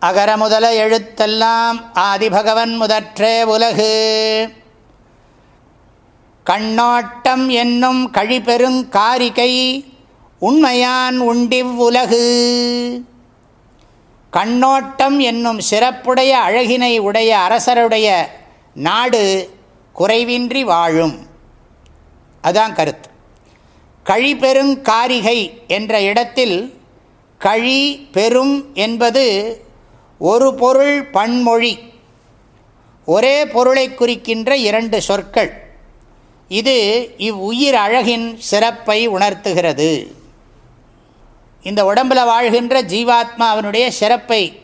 அகர முதல எழுத்தெல்லாம் ஆதிபகவன் முதற்றே உலகு. கண்ணோட்டம் என்னும் கழிபெருங் காரிகை உண்மையான் உண்டிவ்வுலகு கண்ணோட்டம் என்னும் சிறப்புடைய அழகினை உடைய அரசருடைய நாடு குறைவின்றி வாழும். அதான் கருத்து. கழிபெருங் காரிகை என்ற இடத்தில் கழி பெரும் என்பது ஒரு பொருள் பன்மொழி. ஒரே பொருளை குறிக்கின்ற இரண்டு சொற்கள். இது இவ்வுயிர் அழகின் சிறப்பை உணர்த்துகிறது. இந்த உடம்பில் வாழ்கின்ற ஜீவாத்மா அவனுடைய சிறப்பை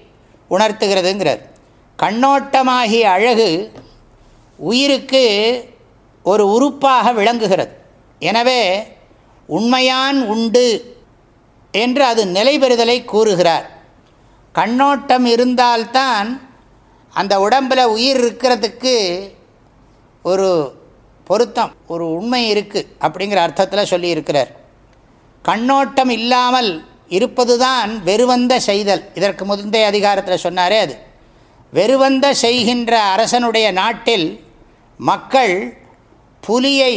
உணர்த்துகிறதுங்கிறார். கண்ணோட்டமாகிய அழகு உயிருக்கு ஒரு உறுப்பாக விளங்குகிறது. எனவே உண்மையான் உண்டு என்று அது நிலை பெறுதலை கூறுகிறார். கண்ணோட்டம் இருந்தால்தான் அந்த உடம்பில் உயிர் இருக்கிறதுக்கு ஒரு பொருத்தம் ஒரு உண்மை இருக்குது அப்படிங்கிற அர்த்தத்தில் சொல்லியிருக்கிறார். கண்ணோட்டம் இல்லாமல் இருப்பது தான் வெறுவந்த செய்தல். இதற்கு முந்தைய அதிகாரத்தில் சொன்னாரே அது. வெறுவந்த செய்கின்ற அரசனுடைய நாட்டில் மக்கள் புலியை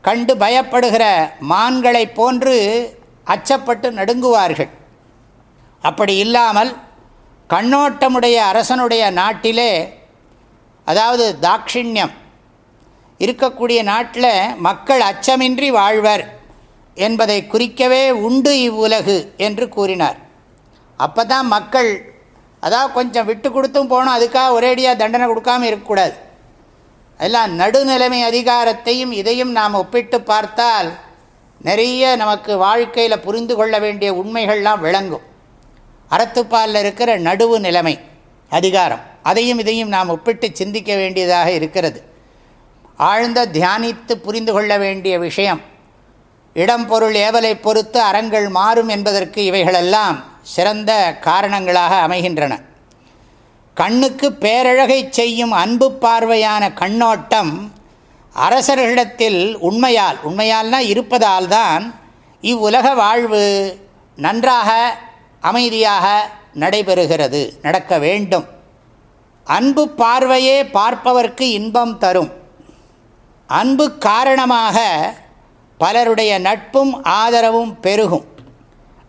கண்டு பயப்படுகிற மான்களைப் போன்று அச்சப்பட்டு நடுங்குவார்கள். அப்படி இல்லாமல் கண்ணோட்டமுடைய அரசனுடைய நாட்டிலே அதாவது தாக்ஷிணியம் இருக்கக்கூடிய நாட்டில் மக்கள் அச்சமின்றி வாழ்வர் என்பதை குறிக்கவே உண்டு இவ்வுலகு என்று கூறினார். அப்போ தான் மக்கள் அதாவது கொஞ்சம் விட்டு கொடுத்தும் போனோம் அதுக்காக ஒரேடியாக தண்டனை கொடுக்காமல் இருக்கக்கூடாது. எல்லாம் நடுநிலைமை அதிகாரத்தையும் இதையும் நாம் ஒப்பிட்டு பார்த்தால் நிறைய நமக்கு வாழ்க்கையில் புரிந்து கொள்ள வேண்டிய உண்மைகள்லாம் விளங்கும். அறத்துப்பாலில் இருக்கிற நடுவு நிலைமை அதிகாரம். அதையும் இதையும் நாம் ஒப்பிட்டு சிந்திக்க வேண்டியதாக இருக்கிறது. ஆழ்ந்த தியானித்து புரிந்து கொள்ள வேண்டிய விஷயம் இடம் பொருள் ஏவலை பொறுத்து அறங்கள் மாறும் என்பதற்கு இவைகளெல்லாம் சிறந்த காரணங்களாக அமைகின்றன. கண்ணுக்கு பேரழகை செய்யும் அன்பு பார்வையான கண்ணோட்டம் அரசர்களிடத்தில் உண்மையால் உண்மையால்னா இருப்பதால் தான் இவ்வுலக வாழ்வு நன்றாக அமைதியாக நடைபெறுகிறது நடக்க வேண்டும். அன்பு பார்வையே பார்ப்பவர்க்கு இன்பம் தரும். அன்பு காரணமாக பலருடைய நட்பும் ஆதரவும் பெருகும்.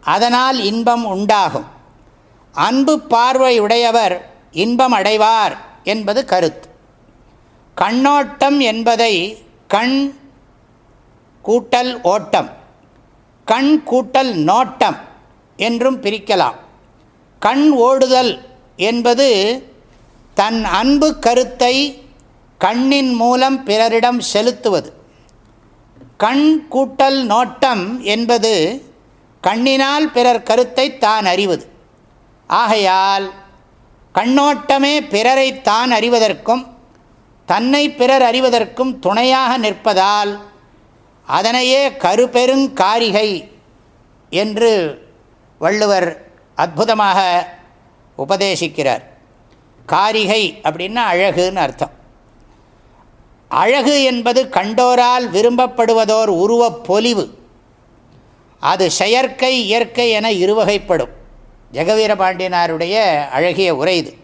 அதனால் இன்பம் உண்டாகும். அன்பு பார்வையுடையவர் இன்பம் அடைவார் என்பது கருத்து. கண்ணோட்டம் என்பதை கண் கூட்டல் ஓட்டம். கண் கூட்டல் நோட்டம். என்றும் பிரிக்கலாம். கண் ஓடுதல் என்பது தன் அன்பு கருத்தை கண்ணின் மூலம் பிறரிடம் செலுத்துவது. கண் கூட்டல் நோட்டம் என்பது கண்ணினால் பிறர் கருத்தை தான் அறிவது. ஆகையால் கண்ணோட்டமே பிறரை தான் அறிவதற்கும் தன்னை பிறர் அறிவதற்கும் துணையாக நிற்பதால் அதனையே கருபெருங்காரிகை என்று வள்ளுவர் அற்புதமாக உபதேசிக்கிறார். காரிகை அப்படின்னா அழகுன்னு அர்த்தம். அழகு என்பது கண்டோரால் விரும்பப்படுவதோர் உருவப் பொலிவு. அது செயற்கை இயற்கை என இருவகைப்படும். ஜெகவீரபாண்டியனாருடைய அழகிய உரை இது.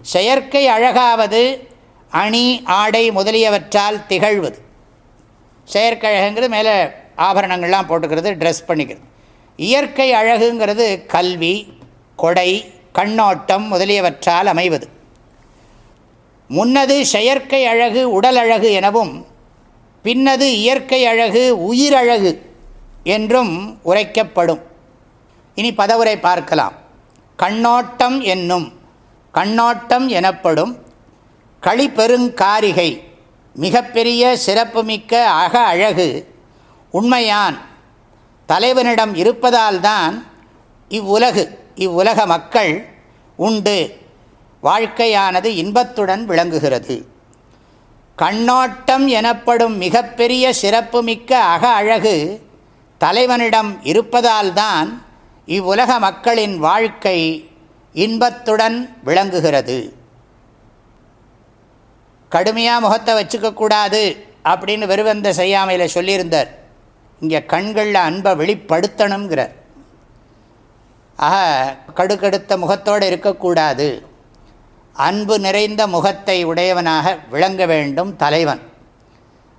செயற்கை அழகாவது அணி ஆடை முதலியவற்றால் திகழ்வது. செயற்கையழகுங்கிறது மேலே ஆபரணங்கள்லாம் போட்டுக்கிறது ட்ரெஸ் பண்ணிக்கிறது. இயற்கை அழகுங்கிறது கல்வி கொடை கண்ணோட்டம் முதலியவற்றால் அமைவது. முன்னது செயற்கை அழகு உடல் அழகு எனவும் பின்னது இயற்கை அழகு உயிரழகு என்றும் உரைக்கப்படும். இனி பதவுரை பார்க்கலாம். கண்ணோட்டம் என்னும் கண்ணோட்டம் எனப்படும் களிப்பெருங்காரிகை மிகப்பெரிய சிறப்புமிக்க அக அழகு உண்மையான் தலைவனிடம் இருப்பதால்தான் இவ்வுலகு இவ்வுலக மக்கள் உண்டு. வாழ்க்கையானது இன்பத்துடன் விளங்குகிறது. கண்ணோட்டம் எனப்படும் மிகப்பெரிய சிறப்புமிக்க அக அழகு தலைவனிடம் இருப்பதால்தான் இவ்வுலக மக்களின் வாழ்க்கை இன்பத்துடன் விளங்குகிறது. கடுமையாக முகத்தை வச்சுக்கக்கூடாது அப்படின்னு வெறுவந்த செய்யாமையில் சொல்லியிருந்தார். இங்கே கண்களில் அன்பை வெளிப்படுத்தணுங்கிறார் ஆக கடுக்கடுத்த முகத்தோடு இருக்கக்கூடாது. அன்பு நிறைந்த முகத்தை உடையவனாக விளங்க வேண்டும் தலைவன்.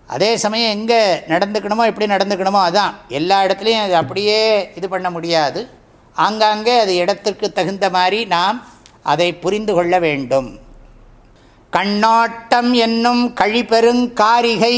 அதே சமயம் எங்கே நடந்துக்கணுமோ எப்படி நடந்துக்கணுமோ அதான். எல்லா இடத்துலையும் அது அப்படியே இது பண்ண முடியாது. ஆங்காங்கே அது இடத்திற்கு தகுந்த மாதிரி நாம் அதை புரிந்து கொள்ள வேண்டும். கண்ணோட்டம் என்னும் கழிபெருங்காரிகை